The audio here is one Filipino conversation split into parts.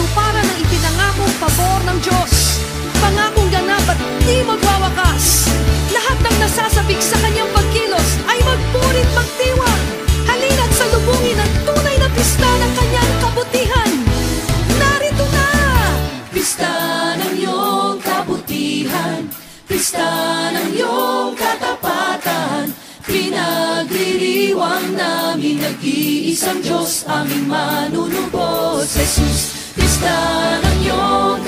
katuparan ang itinangakong pabor ng Diyos. Pangakong ganap at di magwawakas. Lahat ng nasasabik sa kanyang pagkilos ay magpurit magtiwa. Halina't salubungin ang tunay na pista ng kanyang kabutihan. Narito na! Pista ng iyong kabutihan. Pista ng iyong katapatan. Pinagliriwang namin nag-iisang Diyos aming manunubos. Jesus, Pista ng iyong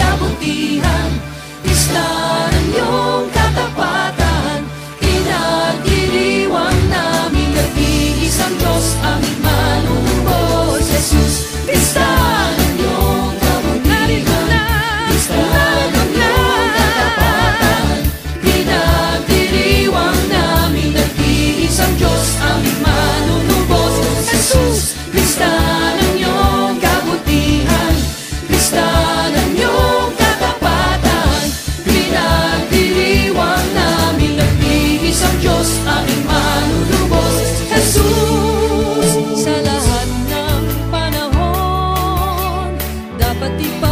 pati pa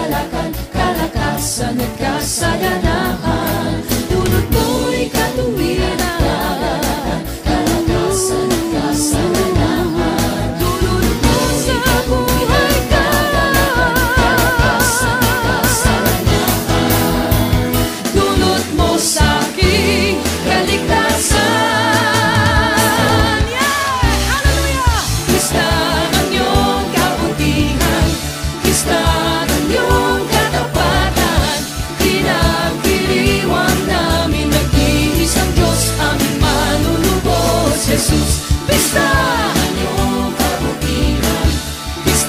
sa nagkasaganaan.